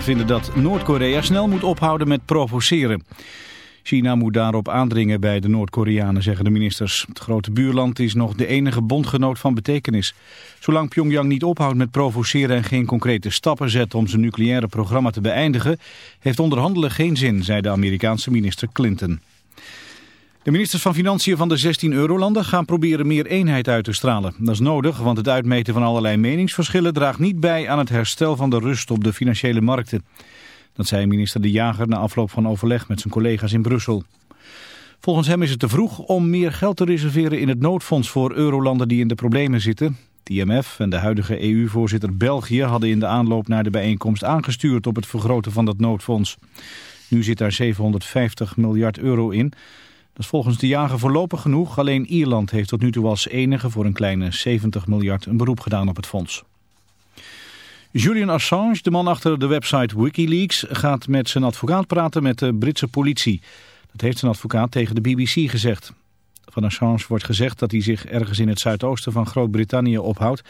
Vinden dat Noord-Korea snel moet ophouden met provoceren. China moet daarop aandringen bij de Noord-Koreanen, zeggen de ministers. Het grote buurland is nog de enige bondgenoot van betekenis. Zolang Pyongyang niet ophoudt met provoceren en geen concrete stappen zet om zijn nucleaire programma te beëindigen, heeft onderhandelen geen zin, zei de Amerikaanse minister Clinton. De ministers van Financiën van de 16 eurolanden gaan proberen meer eenheid uit te stralen. Dat is nodig, want het uitmeten van allerlei meningsverschillen draagt niet bij aan het herstel van de rust op de financiële markten. Dat zei minister De Jager na afloop van overleg met zijn collega's in Brussel. Volgens hem is het te vroeg om meer geld te reserveren in het noodfonds voor eurolanden die in de problemen zitten. Het IMF en de huidige EU-voorzitter België hadden in de aanloop naar de bijeenkomst aangestuurd op het vergroten van dat noodfonds. Nu zit daar 750 miljard euro in. Dat is volgens de jager voorlopig genoeg. Alleen Ierland heeft tot nu toe als enige voor een kleine 70 miljard een beroep gedaan op het fonds. Julian Assange, de man achter de website Wikileaks, gaat met zijn advocaat praten met de Britse politie. Dat heeft zijn advocaat tegen de BBC gezegd. Van Assange wordt gezegd dat hij zich ergens in het zuidoosten van Groot-Brittannië ophoudt.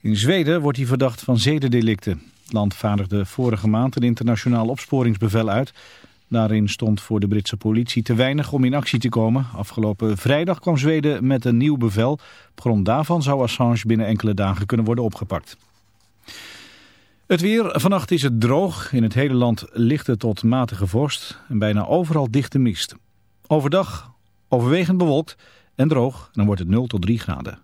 In Zweden wordt hij verdacht van zedendelicten. Het land vaardigde vorige maand een internationaal opsporingsbevel uit. Daarin stond voor de Britse politie te weinig om in actie te komen. Afgelopen vrijdag kwam Zweden met een nieuw bevel. Op grond daarvan zou Assange binnen enkele dagen kunnen worden opgepakt. Het weer. Vannacht is het droog. In het hele land lichte tot matige vorst. En bijna overal dichte mist. Overdag overwegend bewolkt en droog. Dan wordt het 0 tot 3 graden.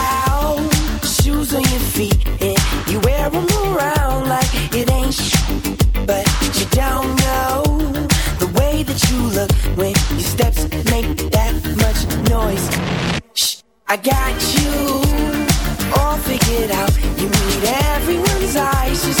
look when your steps make that much noise. Shh, I got you all figured out. You need everyone's eyes just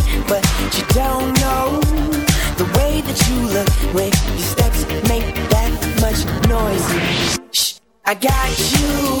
I got you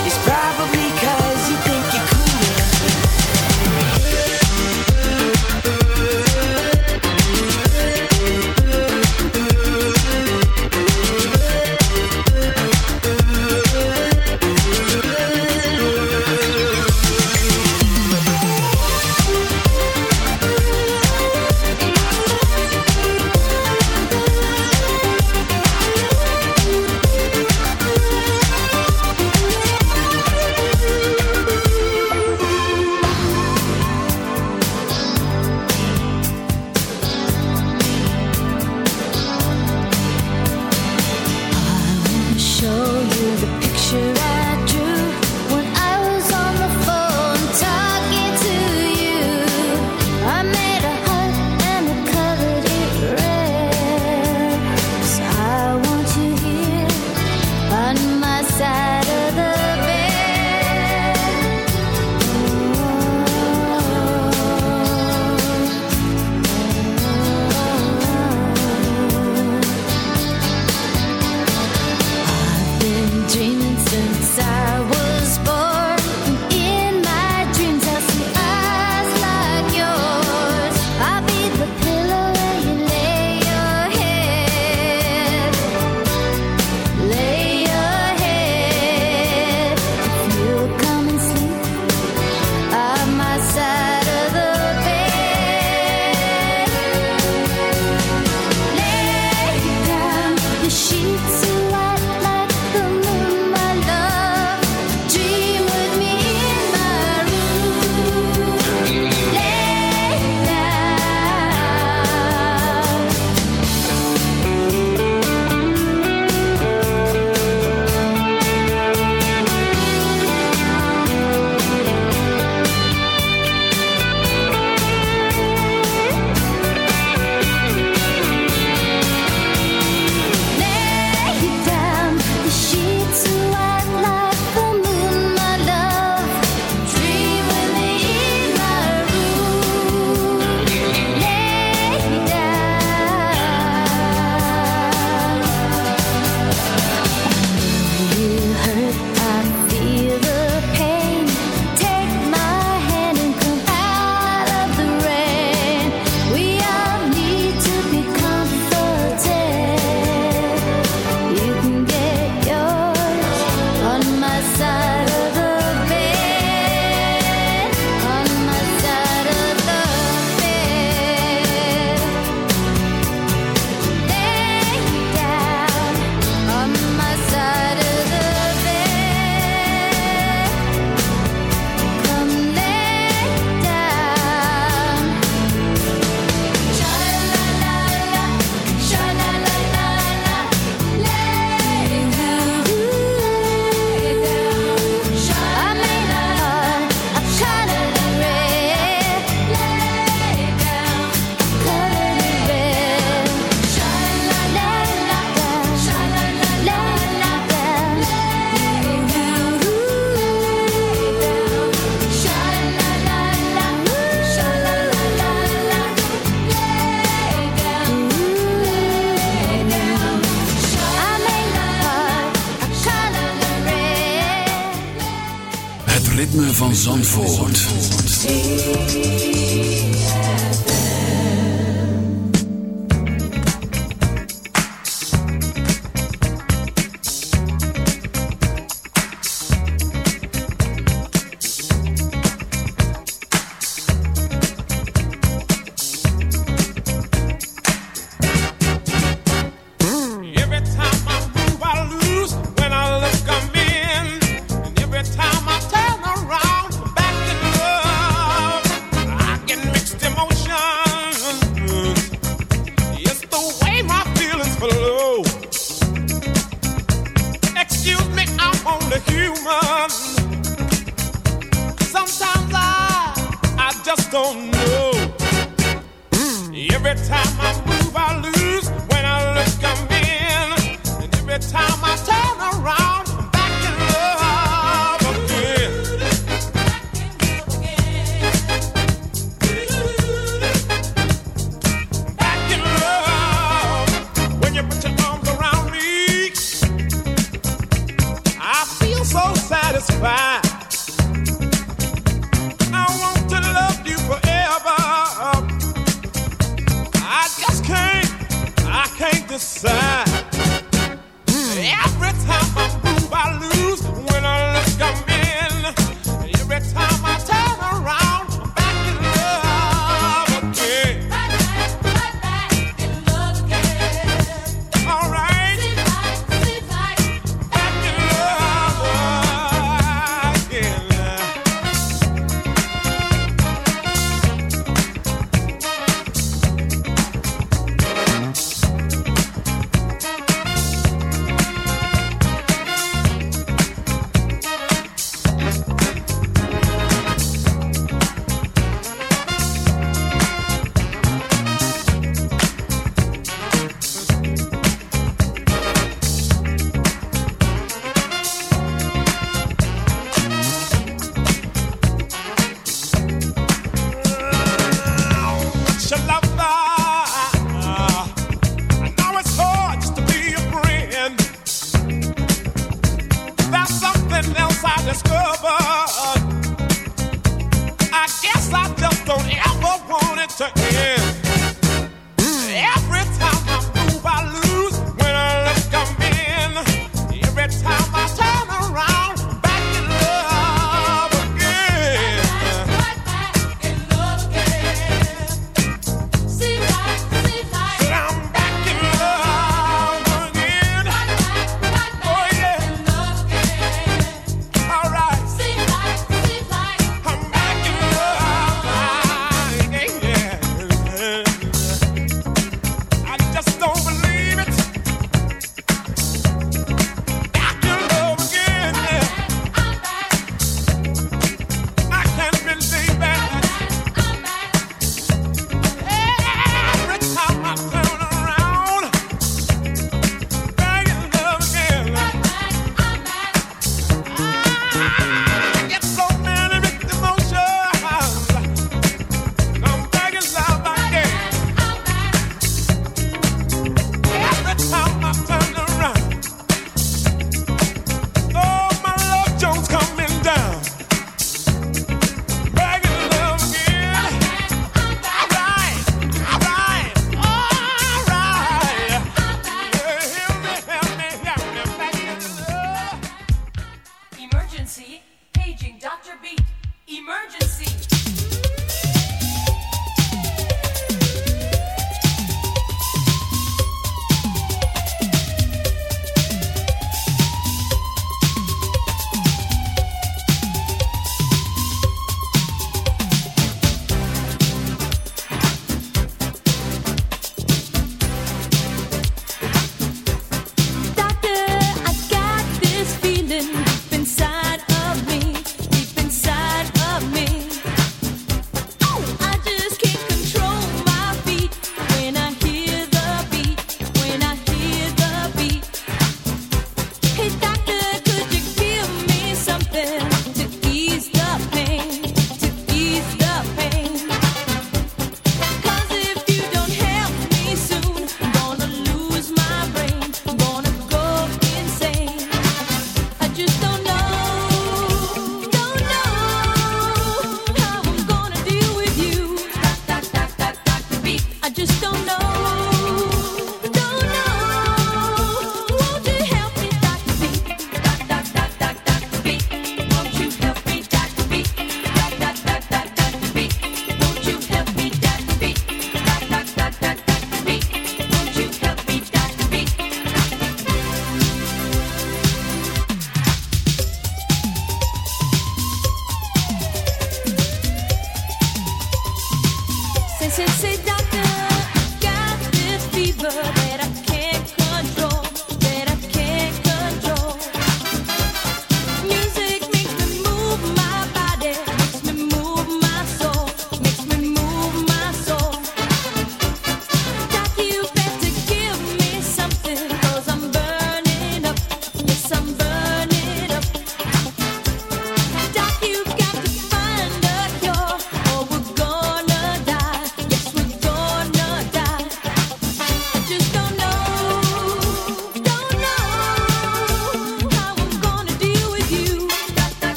time I turn around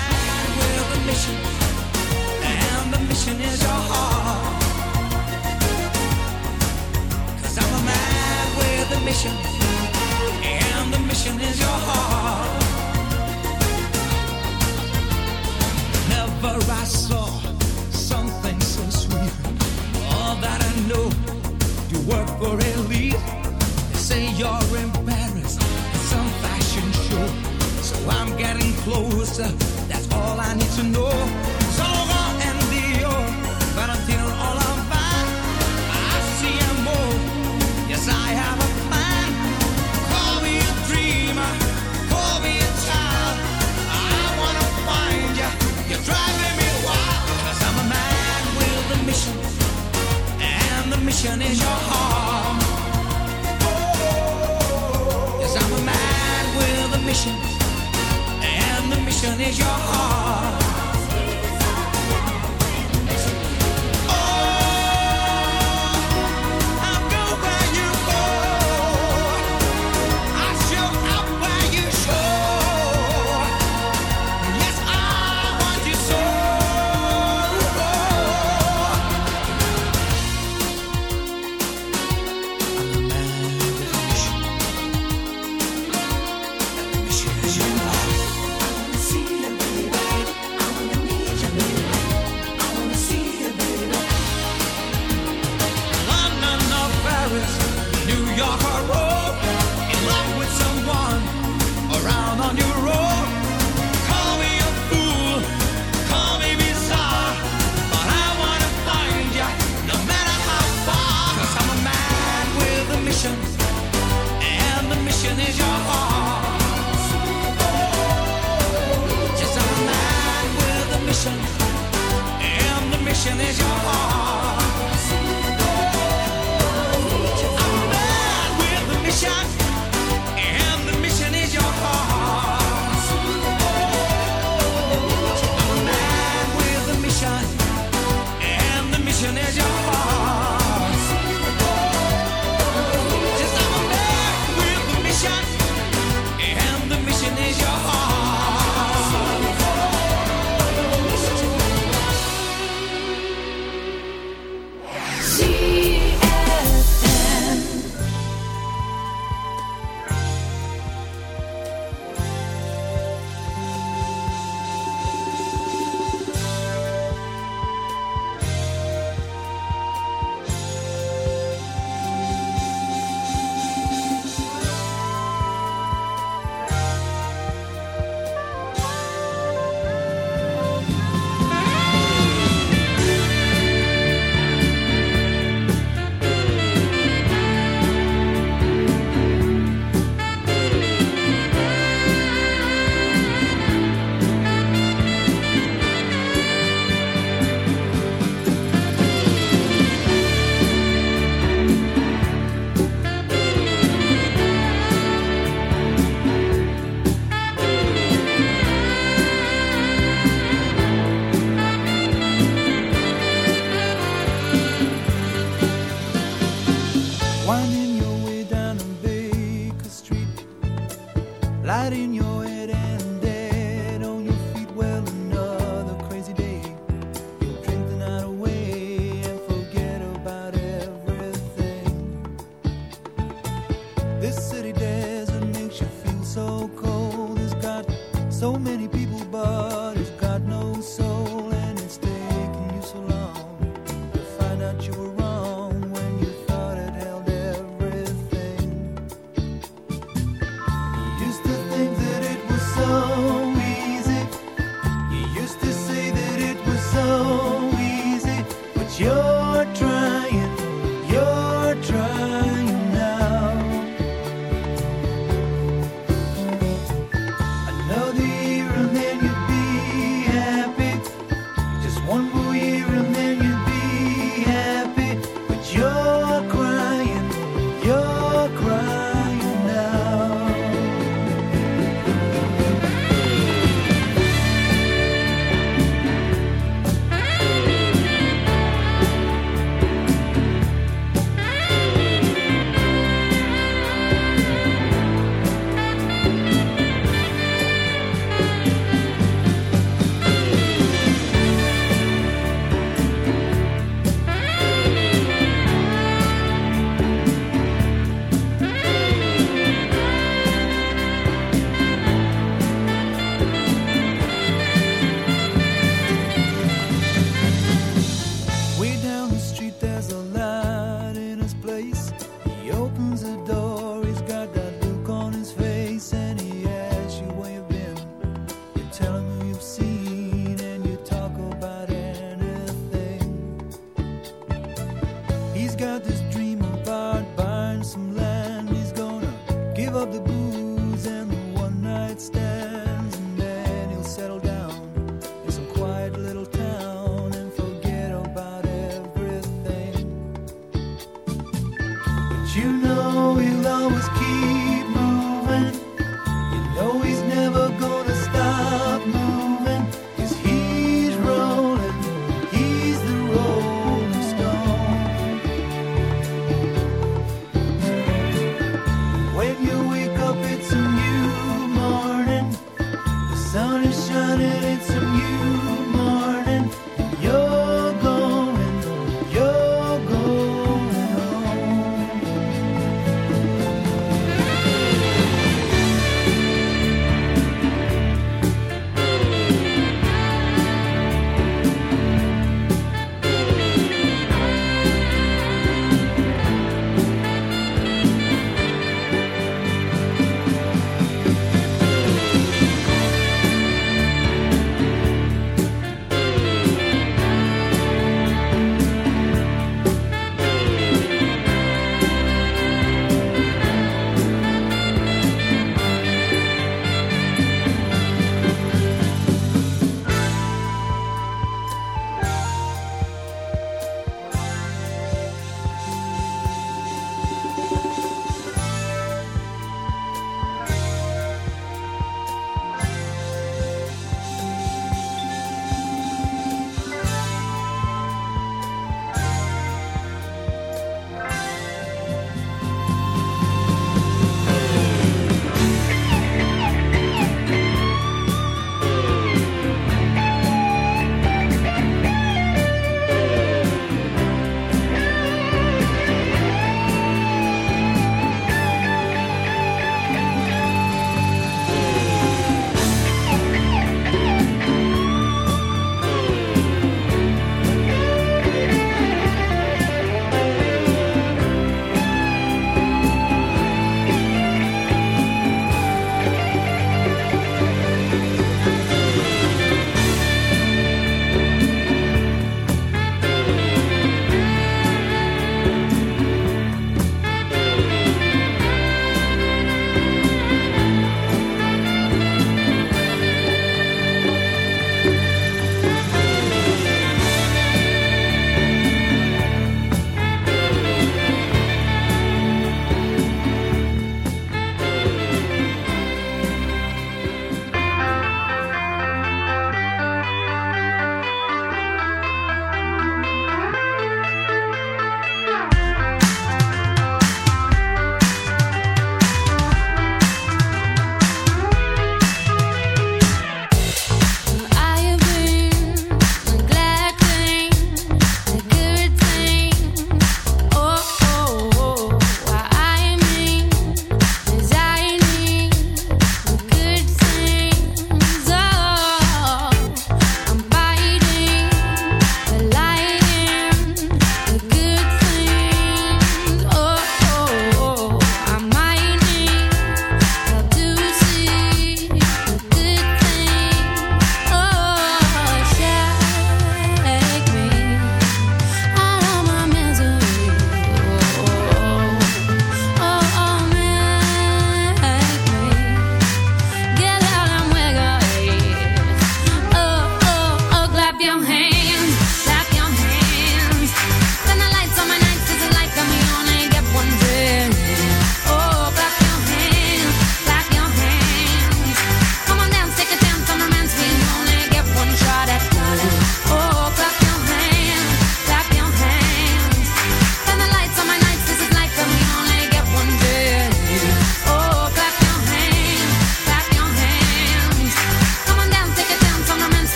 man with a mission, and the mission is your I'm a man with a mission, and the mission is your heart. Never I saw something so sweet. All that I know, you work for elite. They say you're in Paris, some fashion show. So I'm getting closer to know and I see a yes I have a plan. Call me a dreamer, call me a child. I wanna find you're driving me I'm a man with a mission, and the mission is your heart. Yes, I'm a man with a mission, and the mission is your heart. emotions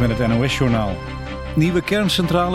Met het NOS-journaal. Nieuwe kerncentrale.